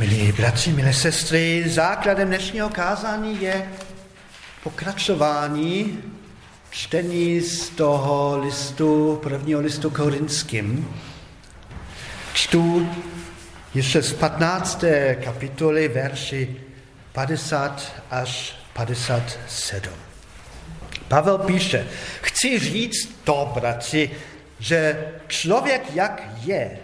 Milí bratři, milé sestry, základem dnešního kázání je pokračování čtení z toho listu, prvního listu korinským. Čtu ještě z 15. kapitoly verši 50 až 57. Pavel píše, chci říct to, bratři, že člověk jak je,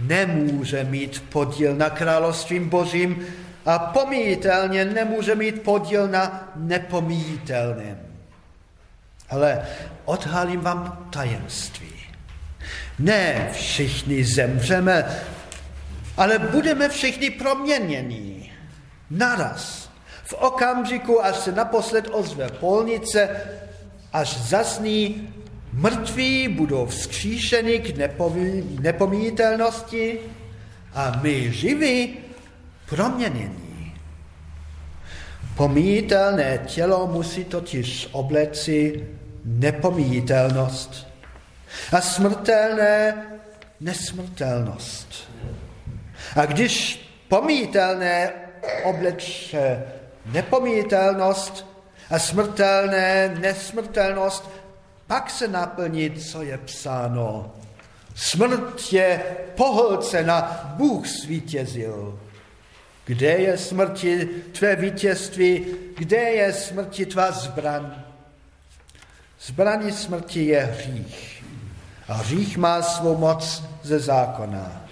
nemůže mít podíl na královstvím božím a pomíjitelně nemůže mít podíl na nepomíjitelném. Ale odhalím vám tajemství. Ne všichni zemřeme, ale budeme všichni proměněni. Naraz. V okamžiku, až se naposled ozve polnice, až zasní Mrtví budou vzkříšeni k nepomítelnosti a my živí proměnění. Pomítelné tělo musí totiž obleci nepomítelnost a smrtelné nesmrtelnost. A když pomítelné obleče nepomítelnost a smrtelné nesmrtelnost, pak se naplní, co je psáno. Smrt je pohlcena, Bůh svítězil. Kde je smrti tvé vítězství, kde je smrti tvá zbraň? Zbraní smrti je hřích. A hřích má svou moc ze zákona.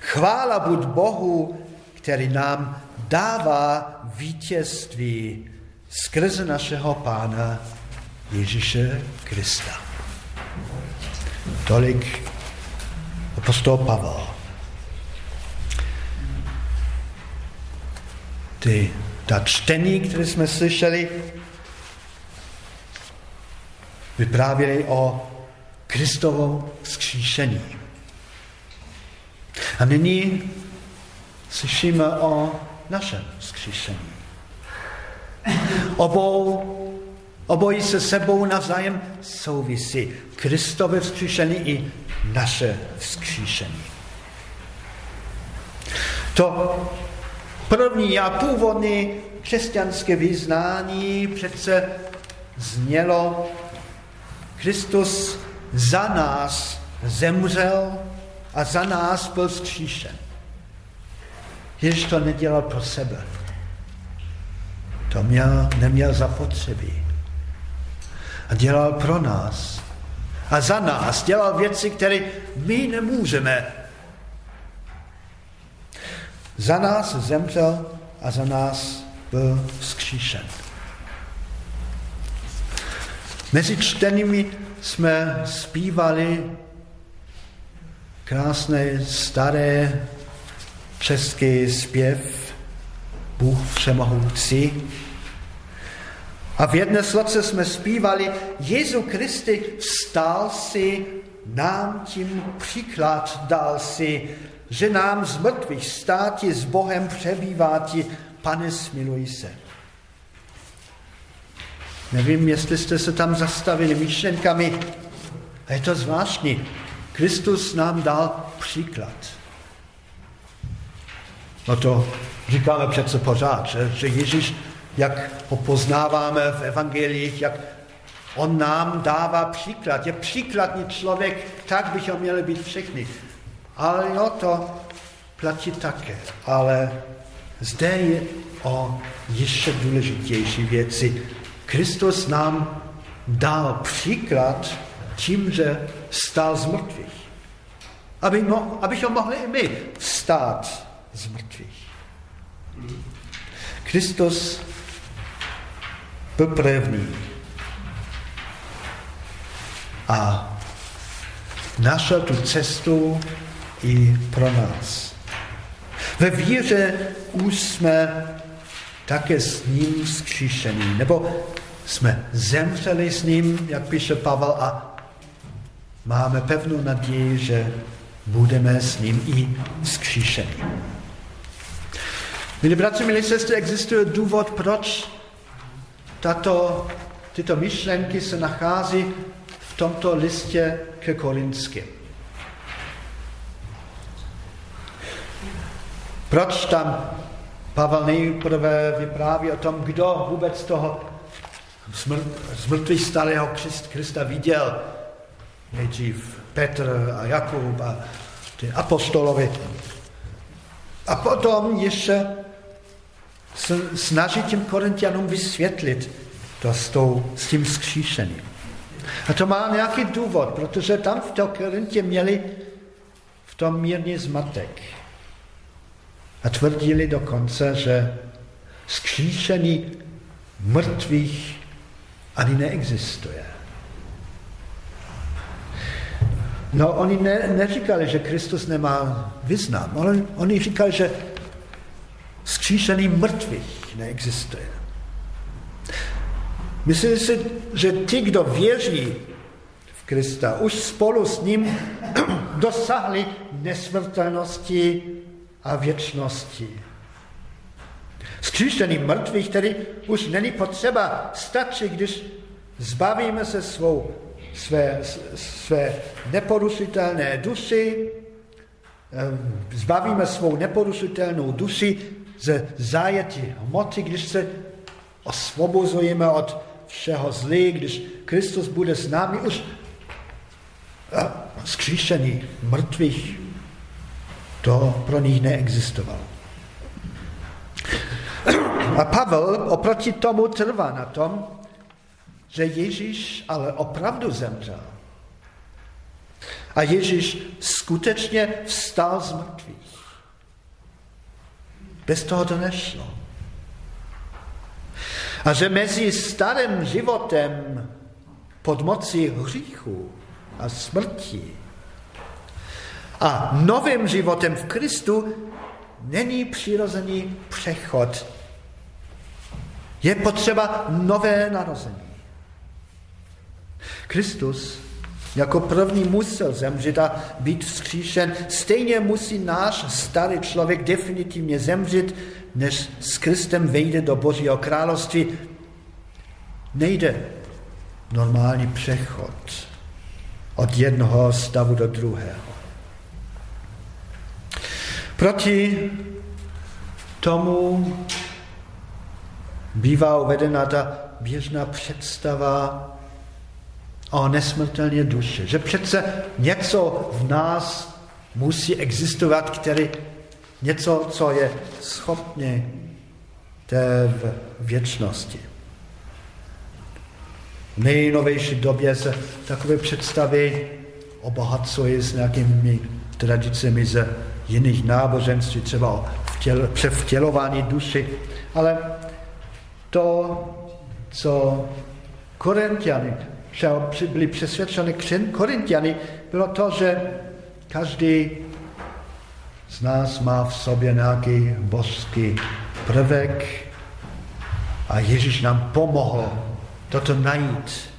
Chvála buď Bohu, který nám dává vítězství skrze našeho Pána Ježíše Krista. Tolik apostol Pavel. Ty, ta čtení, které jsme slyšeli, vyprávěli o Kristovo vzkříšení. A nyní slyšíme o našem vzkříšení. Obou Obojí se sebou navzájem souvisí. Kristové vzkříšení i naše vzkříšení. To první a původní křesťanské vyznání přece znělo Kristus za nás zemřel a za nás byl vzkříšen. Ježíš to nedělal pro sebe. To měl, neměl zapotřebí a dělal pro nás. A za nás dělal věci, které my nemůžeme. Za nás zemřel a za nás byl vzkříšen. Mezi čtenými jsme zpívali krásné staré český zpěv Bůh všemohoucí, a v jedné sloce jsme zpívali, Jezu Kristi vstal si, nám tím příklad dal si, že nám z mrtvých státi s Bohem přebýváti, pane smiluj se. Nevím, jestli jste se tam zastavili myšlenkami, a je to zvláštní. Kristus nám dal příklad. No to říkáme přece pořád, že, že Ježíš jak ho poznáváme v evangelích, jak on nám dává příklad. Je příkladný člověk, tak bychom měli být všichni. Ale jo, to platí také. Ale zde je o ještě důležitější věci. Kristus nám dal příklad tím, že stál z mrtvých. Aby mo, abychom mohli i my stát z mrtvých. Kristus byl první. A našel tu cestu i pro nás. Ve víře už jsme také s ním zkříšení, nebo jsme zemřeli s ním, jak píše Pavel, a máme pevnou naději, že budeme s ním i zkříšení. Milí bratři, milí sestry, existuje důvod, proč tato, tyto myšlenky se nachází v tomto listě ke Korinským. Proč tam Pavel nejprve vypráví o tom, kdo vůbec toho zmrtvých starého Krista viděl. Nejdřív Petr a Jakub a ty apostolovi. A potom ještě snaží těm korintianům vysvětlit to s, tou, s tím skříšením. A to má nějaký důvod, protože tam v té Korintě měli v tom mírný zmatek. A tvrdili dokonce, že skříšení mrtvých ani neexistuje. No, oni ne, neříkali, že Kristus nemá význam, ale oni říkali, že skříšený mrtvých neexistuje. Myslím si, že ti, kdo věří v Krista, už spolu s ním dosahli nesmrtelnosti a věčnosti. Skříšený mrtvých tedy už není potřeba, stačí, když zbavíme se svou, své, své neporušitelné duši, zbavíme svou neporušitelnou duši ze zájetí hmoty, když se osvobozujeme od všeho zlý, když Kristus bude s námi už skříšený mrtvých, to pro nich neexistovalo. A Pavel oproti tomu trvá na tom, že Ježíš ale opravdu zemřel. A Ježíš skutečně vstal z mrtvých. Bez toho to nešlo. A že mezi starým životem pod mocí hříchu a smrti a novým životem v Kristu není přirozený přechod. Je potřeba nové narození. Kristus jako první musel zemřít a být vzkříšen. Stejně musí náš starý člověk definitivně zemřít, než s Kristem vejde do Božího království. Nejde normální přechod od jednoho stavu do druhého. Proti tomu bývá uvedena ta běžná představa o nesmrtelné duše. Že přece něco v nás musí existovat, který něco, co je schopné té věčnosti. V nejnovější době se takové představy obohacují s nějakými tradicemi ze jiných náboženství, třeba o vtěl, převtělování duši. Ale to, co Korintiany byli přesvědčeni Korintiany, bylo to, že každý z nás má v sobě nějaký božský prvek a Ježíš nám pomohl toto najít.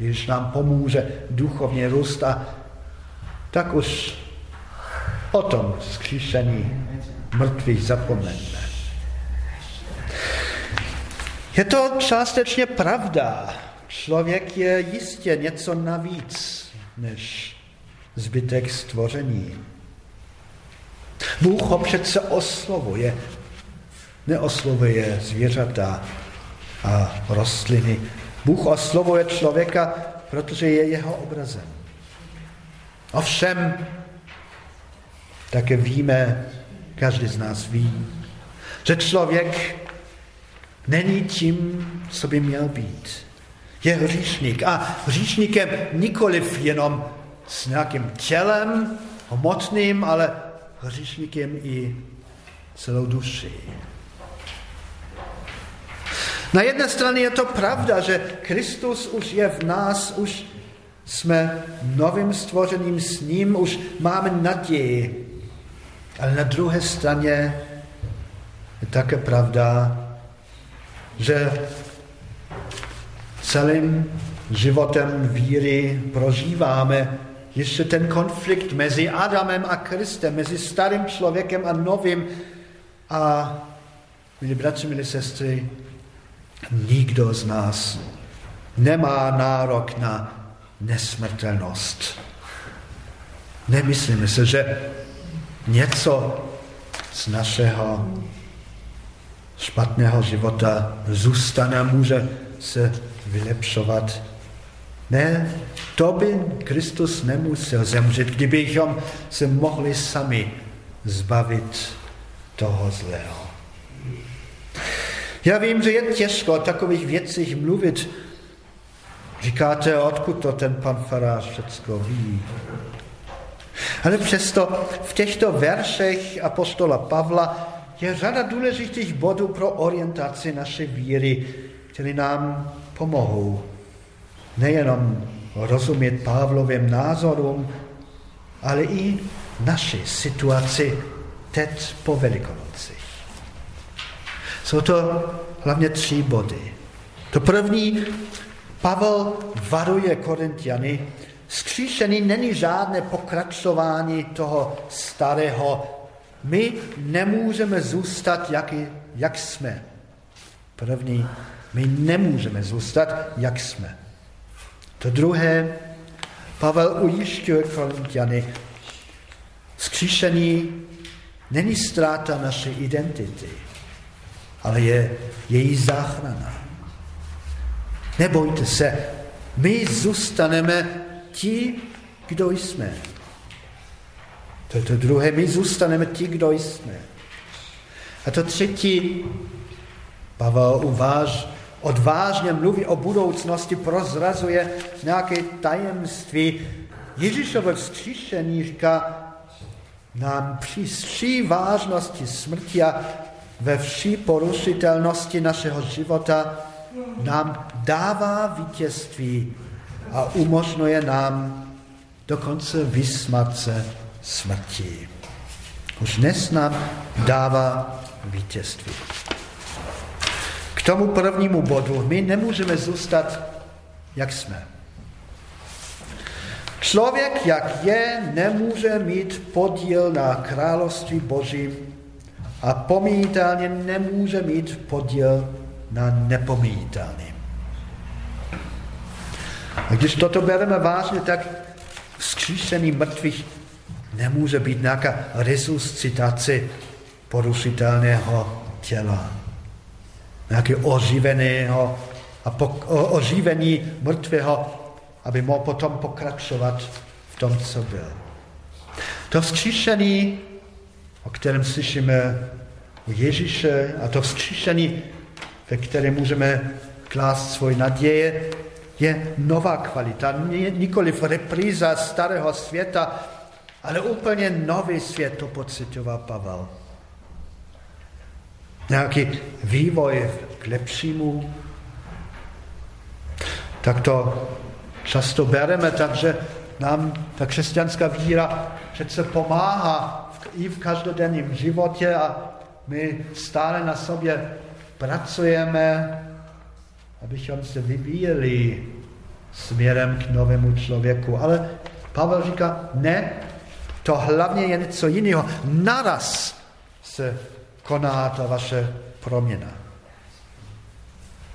Ježíš nám pomůže duchovně růst a tak už o tom zkříšení mrtvých zapomeňme. Je to částečně pravda. Člověk je jistě něco navíc než zbytek stvoření. Bůh ho přece oslovuje. Neoslovuje zvířata a rostliny. Bůh oslovuje člověka, protože je jeho obrazem. Ovšem, také víme, každý z nás ví, že člověk není tím, co by měl být. Je hříšník a hříšníkem nikoliv jenom s nějakým tělem hmotným, ale hříšníkem i celou duši. Na jedné straně je to pravda, že Kristus už je v nás, už jsme novým stvořením s ním, už máme naději. Ale na druhé straně je také pravda, že celým životem víry prožíváme ještě ten konflikt mezi Adamem a Kristem, mezi starým člověkem a novým. A milí bratři, milí sestry, nikdo z nás nemá nárok na nesmrtelnost. Nemyslíme se, že něco z našeho špatného života zůstane, může se vylepšovat. Ne, to by Kristus nemusel zemřít, kdybychom se mohli sami zbavit toho zlého. Já vím, že je těžko o takových věcích mluvit. Říkáte, odkud to ten pan farář všecko ví. Ale přesto v těchto veršech apostola Pavla je řada důležitých bodů pro orientaci naše víry, které nám pomohou nejenom rozumět Pavlovým názorům, ale i naší situaci teď po Velikonocích. Jsou to hlavně tři body. To první, Pavel varuje Korintiany, skříšený není žádné pokračování toho starého. My nemůžeme zůstat, jak, jak jsme. První, my nemůžeme zůstat, jak jsme. To druhé, Pavel ujišťuje Korintiany, skříšený není ztráta naší identity, ale je její záchrana. Nebojte se, my zůstaneme ti, kdo jsme. To je to druhé, my zůstaneme ti, kdo jsme. A to třetí, Pavel uváž, odvážně mluví o budoucnosti, prozrazuje nějaké tajemství. Ježíšové vzkříšení říká, nám při vší vážnosti smrti a ve vší porušitelnosti našeho života nám dává vítězství a umožňuje nám dokonce vysmat se smrti. Už dnes nám dává vítězství. Tomu prvnímu bodu my nemůžeme zůstat, jak jsme. Člověk, jak je, nemůže mít podíl na království Božím a pomítelně nemůže mít podíl na nepomítelným. A když toto bereme vážně, tak vzkříšený mrtvých nemůže být nějaká resuscitace porušitelného těla. Nějaké oživeného a po, o, oživení mrtvého, aby mohl potom pokračovat v tom, co byl. To vzkříšení, o kterém slyšíme u Ježíše, a to vzkříšení, ve kterém můžeme klást svoji naděje, je nová kvalita, nikoli repríza starého světa, ale úplně nový svět, to pocitoval Pavel. Nějaký vývoj k lepšímu, tak to často bereme, takže nám ta křesťanská víra přece pomáhá i v každodenním životě a my stále na sobě pracujeme, abychom se vyvíjeli směrem k novému člověku. Ale Pavel říká, ne, to hlavně je něco jiného. Naraz se koná ta vaše proměna.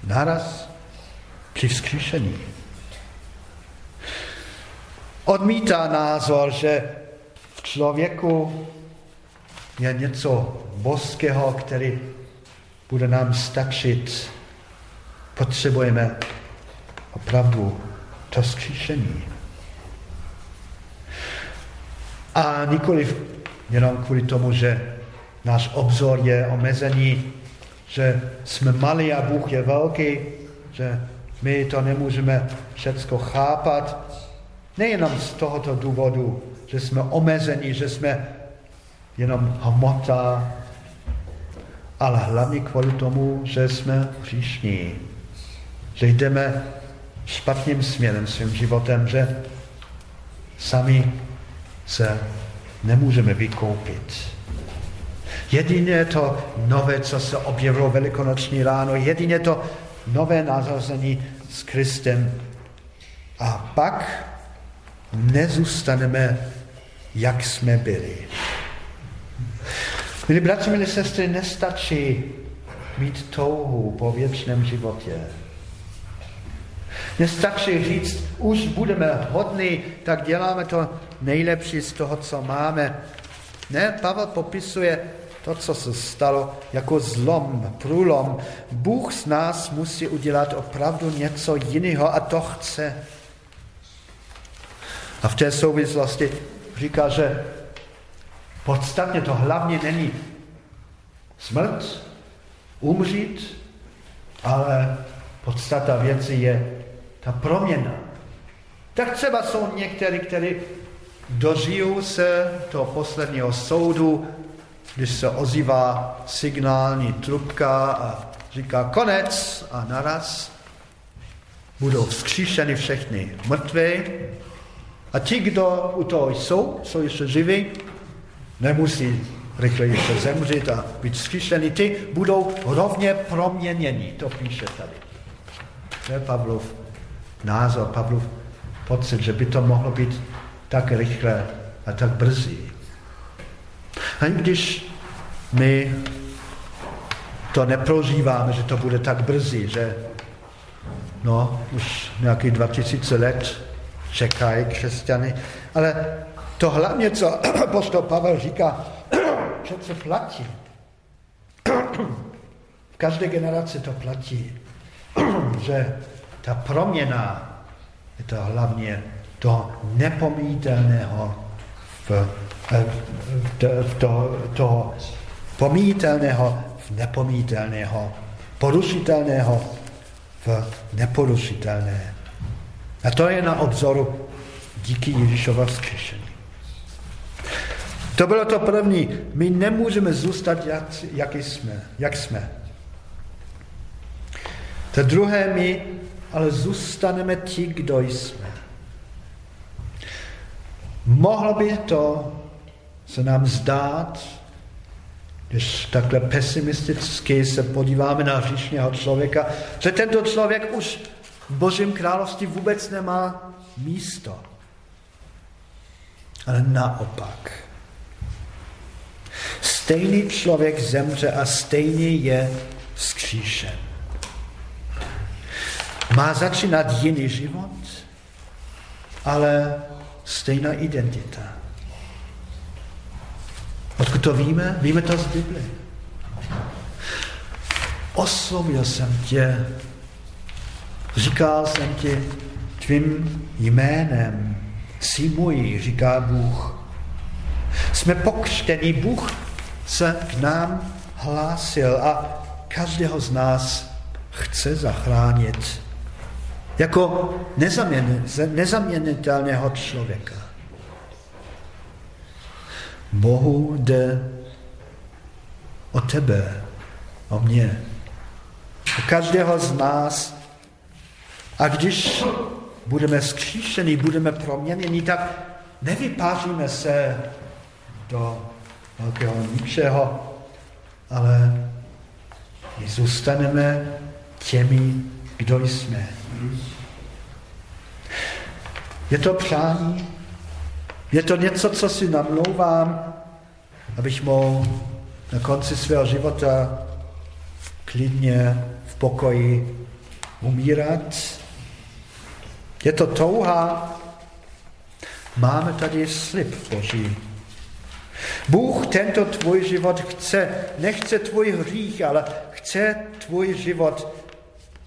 Naraz při vzkříšení. Odmítá názor, že v člověku je něco boského, který bude nám stačit. Potřebujeme opravdu to vzkříšení. A nikoli jenom kvůli tomu, že náš obzor je omezený, že jsme malí a Bůh je velký, že my to nemůžeme všecko chápat. Nejenom z tohoto důvodu, že jsme omezení, že jsme jenom hmota, ale hlavně kvůli tomu, že jsme příšní, že jdeme špatným směrem svým životem, že sami se nemůžeme vykoupit. Jedině to nové, co se objevilo velikonoční ráno, jedině to nové nazazení s Kristem. A pak nezůstaneme, jak jsme byli. Milí bratři, milí sestry, nestačí mít touhu po věčném životě. Nestačí říct, už budeme hodní, tak děláme to nejlepší z toho, co máme. Ne, Pavel popisuje to, co se stalo jako zlom, průlom. Bůh z nás musí udělat opravdu něco jiného a to chce. A v té souvislosti říká, že podstatně to hlavně není smrt, umřít, ale podstata věci je ta proměna. Tak třeba jsou někteří, kteří dožijou se toho posledního soudu, když se ozývá signální trubka a říká konec a naraz budou vzkříšeny všechny mrtvé a ti, kdo u toho jsou, jsou ještě živí, nemusí rychle ještě zemřít a být vzkříšeny, ty budou rovně proměněni, to píše tady. To je Pavlov názor, Pavlov pocit, že by to mohlo být tak rychle a tak brzy. A když my to neprožíváme, že to bude tak brzy, že no, už nějakých 2000 let čekají křesťany, ale to hlavně, co apostol Pavel říká, přece platí. V každé generaci to platí, že ta proměna je to hlavně toho nepomítelného, v to, toho pomítelného v nepomítelného, porušitelného v neporušitelné. A to je na obzoru díky Ježíšova vzkříšení. To bylo to první. My nemůžeme zůstat, jak, jak jsme. Jak jsme. To druhé, my ale zůstaneme ti, kdo jsme. Mohlo by to se nám zdát, když takhle pesimisticky se podíváme na hříšného člověka, že tento člověk už v Božím království vůbec nemá místo. Ale naopak. Stejný člověk zemře a stejně je vzkříšen. Má začínat jiný život, ale stejná identita. Odkud to víme? Víme to z Bible. Oslovil jsem tě, říkal jsem ti tvým jménem, jsi můj, říká Bůh. Jsme pokřtění, Bůh se k nám hlásil a každého z nás chce zachránit jako nezaměnitelného člověka. Bohu jde o tebe, o mě, o každého z nás. A když budeme zkříšení, budeme proměněni, tak nevypáříme se do velkého ničeho, ale my zůstaneme těmi, kdo jsme. Je to přání, je to něco, co si namlouvám, abych mohl na konci svého života klidně v pokoji umírat. Je to touha. Máme tady slib Boží. Bůh tento tvůj život chce. Nechce tvůj hřích, ale chce tvůj život.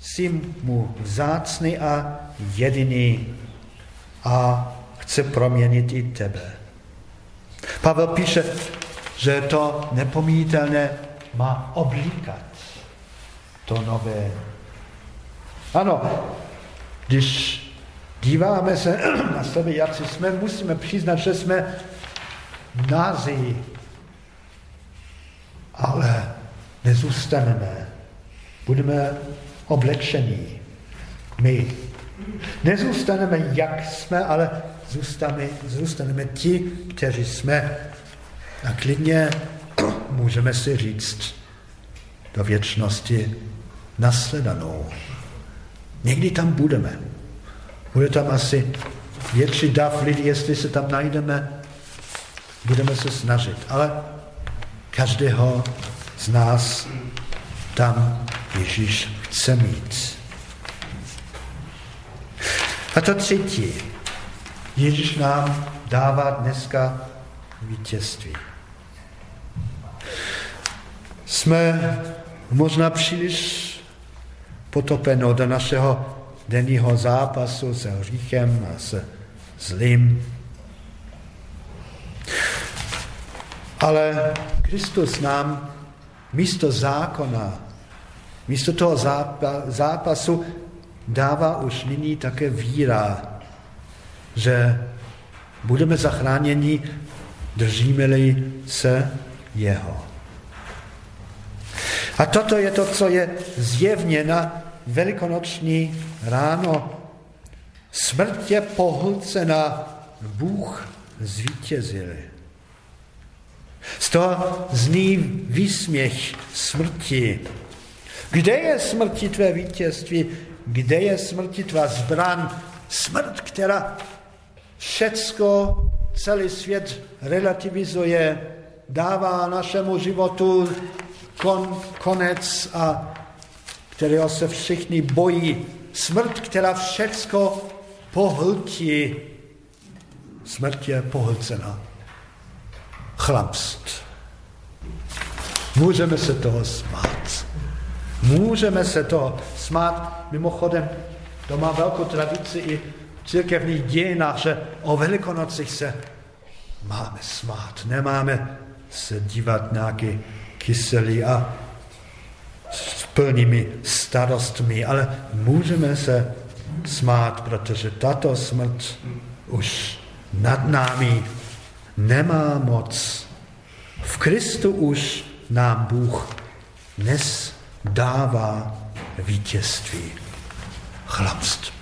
Jsi mu vzácný a jediný. A chce proměnit i tebe. Pavel píše, že to nepomítelné má oblíkat to nové. Ano, když díváme se na sebe, jak jsme, musíme přiznat, že jsme nazí, ale nezůstaneme. Budeme oblečení. My. Nezůstaneme, jak jsme, ale zůstaneme, zůstaneme ti, kteří jsme. A klidně můžeme si říct do věčnosti nasledanou. Někdy tam budeme. Bude tam asi větší dav lidí, jestli se tam najdeme, budeme se snažit. Ale každého z nás tam Ježíš chce mít. A to třetí. Ježíš nám dává dneska vítězství. jsme možná příliš potopeno do našeho denního zápasu se hříchem a se zlým. Ale Kristus nám místo zákona, místo toho zápasu dává už nyní také víra, že budeme zachráněni, držíme-li se jeho. A toto je to, co je zjevně na velikonoční ráno. Smrt je pohlcena, Bůh zvítězil. Z toho zní výsměch smrti. Kde je smrti tvé vítězství? Kde je smrti tvá zbran? Smrt, která všecko, celý svět relativizuje, dává našemu životu kon, konec a kterého se všichni bojí. Smrt, která všecko pohltí. Smrt je pohlcena. Chlapst. Můžeme se toho smát. Můžeme se toho smát. Mimochodem, to má velkou tradici i církevních dějinách, že o velikonocích se máme smát. Nemáme se dívat nějaký kyselý a s plnými starostmi, ale můžeme se smát, protože tato smrt už nad námi nemá moc. V Kristu už nám Bůh dnes dává vítězství. Chlapství.